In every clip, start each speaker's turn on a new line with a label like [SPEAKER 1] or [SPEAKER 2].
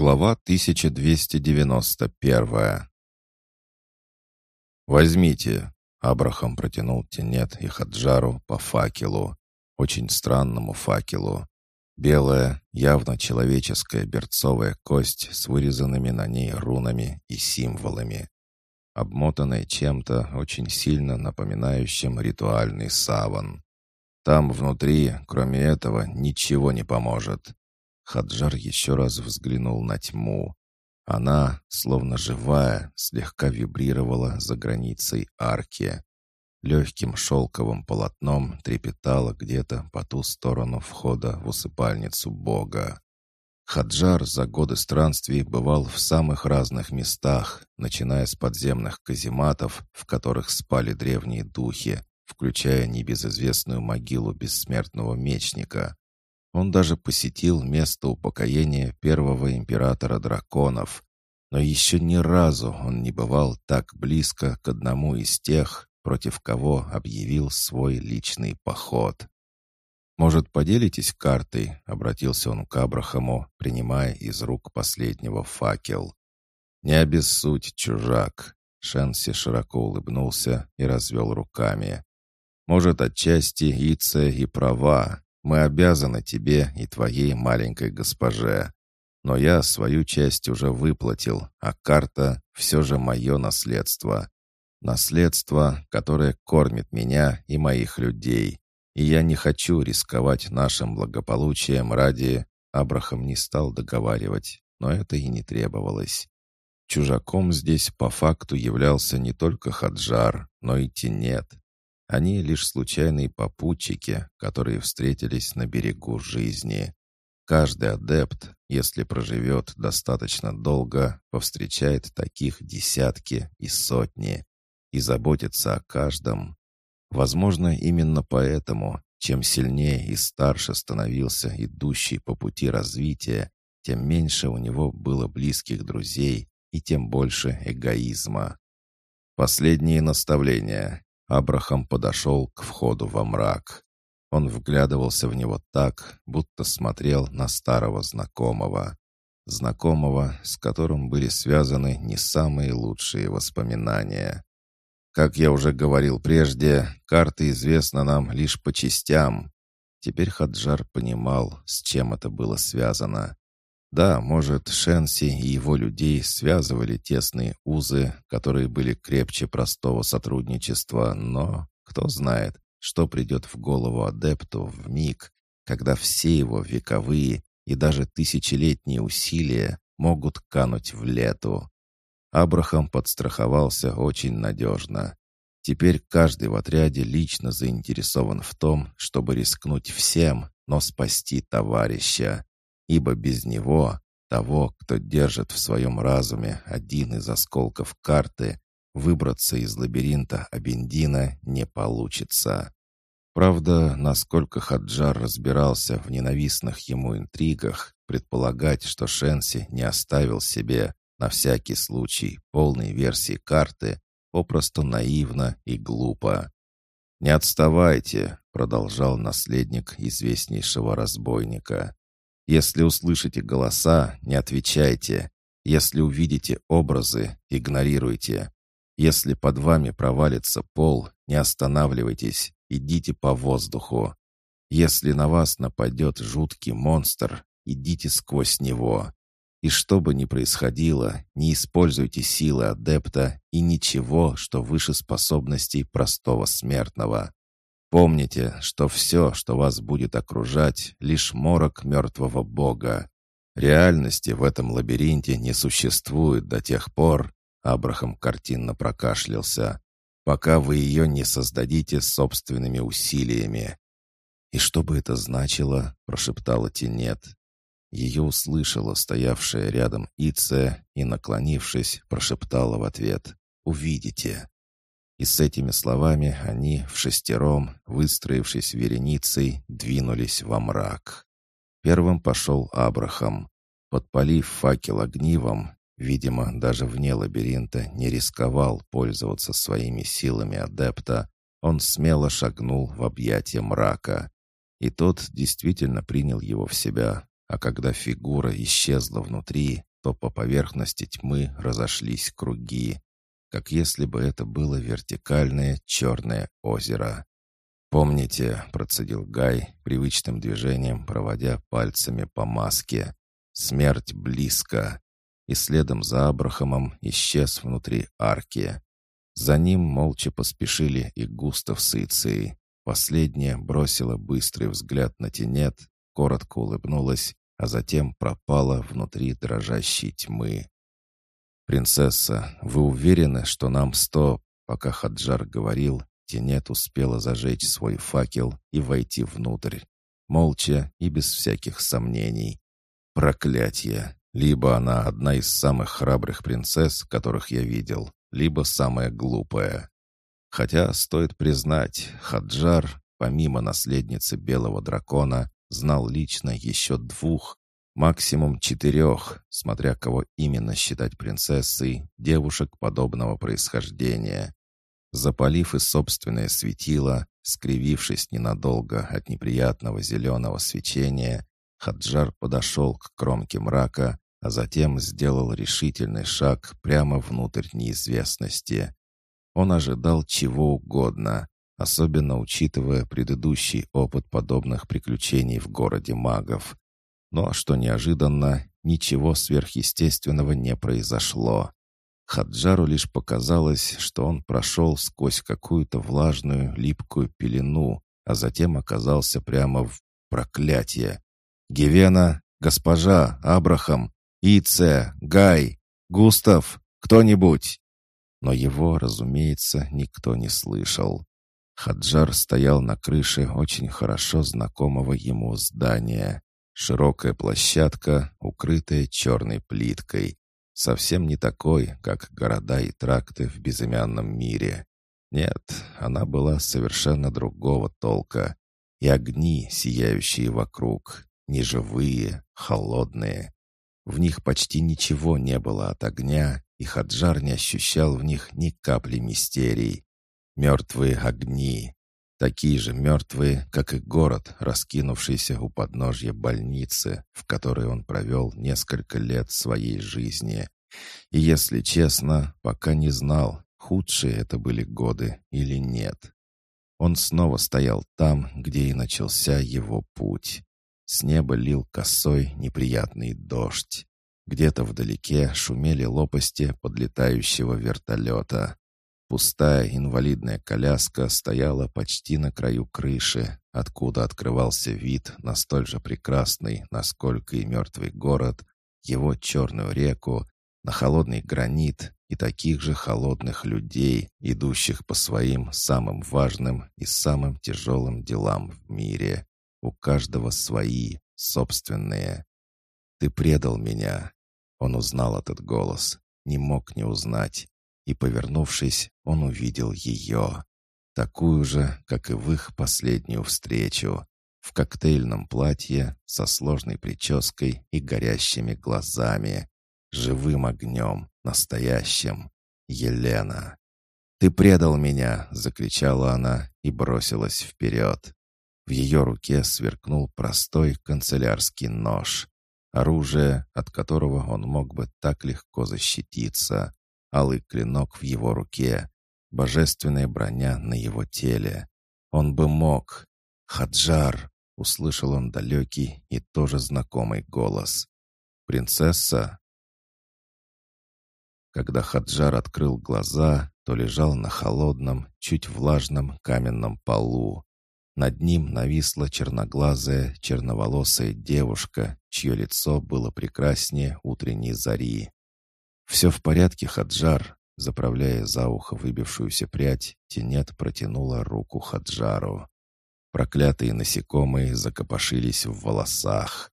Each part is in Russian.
[SPEAKER 1] Глава 1291 «Возьмите!» — Абрахам протянул Тенет и Хаджару по факелу, очень странному факелу. Белая, явно человеческая берцовая кость с вырезанными на ней рунами и символами, обмотанная чем-то очень сильно напоминающим ритуальный саван. Там внутри, кроме этого, ничего не поможет. Хаджар еще раз взглянул на тьму. Она, словно живая, слегка вибрировала за границей арки. Легким шелковым полотном трепетала где-то по ту сторону входа в усыпальницу Бога. Хаджар за годы странствий бывал в самых разных местах, начиная с подземных казематов, в которых спали древние духи, включая небезызвестную могилу бессмертного мечника, он даже посетил место упокоения первого императора драконов, но еще ни разу он не бывал так близко к одному из тех, против кого объявил свой личный поход. «Может, поделитесь картой?» — обратился он к Абрахаму, принимая из рук последнего факел. «Не обессудь, чужак!» Шенси широко улыбнулся и развел руками. «Может, отчасти Ице и права, мы обязаны тебе и твоей маленькой госпоже. Но я свою часть уже выплатил, а карта — все же мое наследство. Наследство, которое кормит меня и моих людей. И я не хочу рисковать нашим благополучием ради... Абрахам не стал договаривать, но это и не требовалось. Чужаком здесь по факту являлся не только Хаджар, но и Тенет. Они лишь случайные попутчики, которые встретились на берегу жизни. Каждый адепт, если проживет достаточно долго, повстречает таких десятки и сотни и заботится о каждом. Возможно, именно поэтому, чем сильнее и старше становился идущий по пути развития, тем меньше у него было близких друзей и тем больше эгоизма. Последние наставления. Абрахам подошел к входу во мрак. Он вглядывался в него так, будто смотрел на старого знакомого. Знакомого, с которым были связаны не самые лучшие воспоминания. Как я уже говорил прежде, карта известна нам лишь по частям. Теперь Хаджар понимал, с чем это было связано. Да, может, Шенси и его людей связывали тесные узы, которые были крепче простого сотрудничества, но кто знает, что придет в голову адепту в миг, когда все его вековые и даже тысячелетние усилия могут кануть в лету. Абрахам подстраховался очень надежно. Теперь каждый в отряде лично заинтересован в том, чтобы рискнуть всем, но спасти товарища ибо без него, того, кто держит в своем разуме один из осколков карты, выбраться из лабиринта Абендина не получится. Правда, насколько Хаджар разбирался в ненавистных ему интригах, предполагать, что Шенси не оставил себе, на всякий случай, полной версии карты, попросту наивно и глупо. «Не отставайте», — продолжал наследник известнейшего разбойника. Если услышите голоса, не отвечайте. Если увидите образы, игнорируйте. Если под вами провалится пол, не останавливайтесь, идите по воздуху. Если на вас нападет жуткий монстр, идите сквозь него. И что бы ни происходило, не используйте силы адепта и ничего, что выше способностей простого смертного. Помните, что все, что вас будет окружать, лишь морок мертвого бога. Реальности в этом лабиринте не существует до тех пор, Абрахам картинно прокашлялся, пока вы ее не создадите собственными усилиями. «И что бы это значило?» — прошептала Тинет. Ее услышала стоявшая рядом Ице и, наклонившись, прошептала в ответ «Увидите». И с этими словами они в шестером, выстроившись вереницей, двинулись во мрак. Первым пошел Абрахам. Подпалив факел огнивом, видимо, даже вне лабиринта не рисковал пользоваться своими силами адепта, он смело шагнул в объятия мрака. И тот действительно принял его в себя, а когда фигура исчезла внутри, то по поверхности тьмы разошлись круги, как если бы это было вертикальное черное озеро. «Помните», — процедил Гай, привычным движением проводя пальцами по маске, «смерть близко». И следом за Абрахамом исчез внутри арки. За ним молча поспешили и Густав с Ицией. Последняя бросила быстрый взгляд на тенет, коротко улыбнулась, а затем пропала внутри дрожащей тьмы. «Принцесса, вы уверены, что нам сто...» Пока Хаджар говорил, Тенет успела зажечь свой факел и войти внутрь. Молча и без всяких сомнений. Проклятье! Либо она одна из самых храбрых принцесс, которых я видел, либо самая глупая. Хотя, стоит признать, Хаджар, помимо наследницы Белого Дракона, знал лично еще двух, максимум четырех, смотря кого именно считать принцессой, девушек подобного происхождения. Запалив и собственное светило, скривившись ненадолго от неприятного зеленого свечения, Хаджар подошел к кромке мрака, а затем сделал решительный шаг прямо внутрь неизвестности. Он ожидал чего угодно, особенно учитывая предыдущий опыт подобных приключений в городе магов. Но, что неожиданно, ничего сверхъестественного не произошло. Хаджару лишь показалось, что он прошел сквозь какую-то влажную, липкую пелену, а затем оказался прямо в проклятие. «Гевена, госпожа, Абрахам, Ице, Гай, Густав, кто-нибудь!» Но его, разумеется, никто не слышал. Хаджар стоял на крыше очень хорошо знакомого ему здания. Широкая площадка, укрытая черной плиткой совсем не такой, как города и тракты в безымянном мире. Нет, она была совершенно другого толка. И огни, сияющие вокруг, неживые, холодные. В них почти ничего не было от огня, и Хаджар не ощущал в них ни капли мистерий. Мертвые огни, такие же мертвые, как и город, раскинувшийся у подножья больницы, в которой он провел несколько лет своей жизни. И, если честно, пока не знал, худшие это были годы или нет. Он снова стоял там, где и начался его путь. С неба лил косой неприятный дождь. Где-то вдалеке шумели лопасти подлетающего вертолета. Пустая инвалидная коляска стояла почти на краю крыши, откуда открывался вид на столь же прекрасный, насколько и мертвый город, его черную реку, на холодный гранит и таких же холодных людей, идущих по своим самым важным и самым тяжелым делам в мире. У каждого свои, собственные. «Ты предал меня!» Он узнал этот голос, не мог не узнать и, повернувшись, он увидел ее, такую же, как и в их последнюю встречу, в коктейльном платье со сложной прической и горящими глазами, живым огнем, настоящим. Елена. «Ты предал меня!» — закричала она и бросилась вперед. В ее руке сверкнул простой канцелярский нож. Оружие, от которого он мог бы так легко защититься алый клинок в его руке, божественная броня на его теле. Он бы мог. «Хаджар!» — услышал он далекий и тоже знакомый голос. «Принцесса?» Когда Хаджар открыл глаза, то лежал на холодном, чуть влажном каменном полу. Над ним нависла черноглазая, черноволосая девушка, чье лицо было прекраснее утренней зари. «Все в порядке, Хаджар», заправляя за ухо выбившуюся прядь, Тенет протянула руку Хаджару. Проклятые насекомые закопошились в волосах.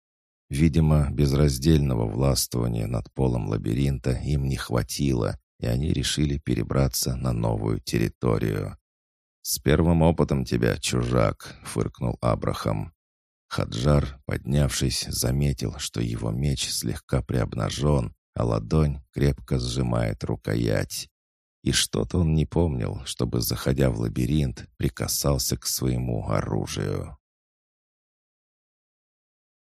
[SPEAKER 1] Видимо, безраздельного властвования над полом лабиринта им не хватило, и они решили перебраться на новую территорию. «С первым опытом тебя, чужак!» — фыркнул Абрахам. Хаджар, поднявшись, заметил, что его меч слегка приобнажен, а ладонь крепко сжимает рукоять. И что-то он не помнил, чтобы, заходя в лабиринт, прикасался к своему оружию.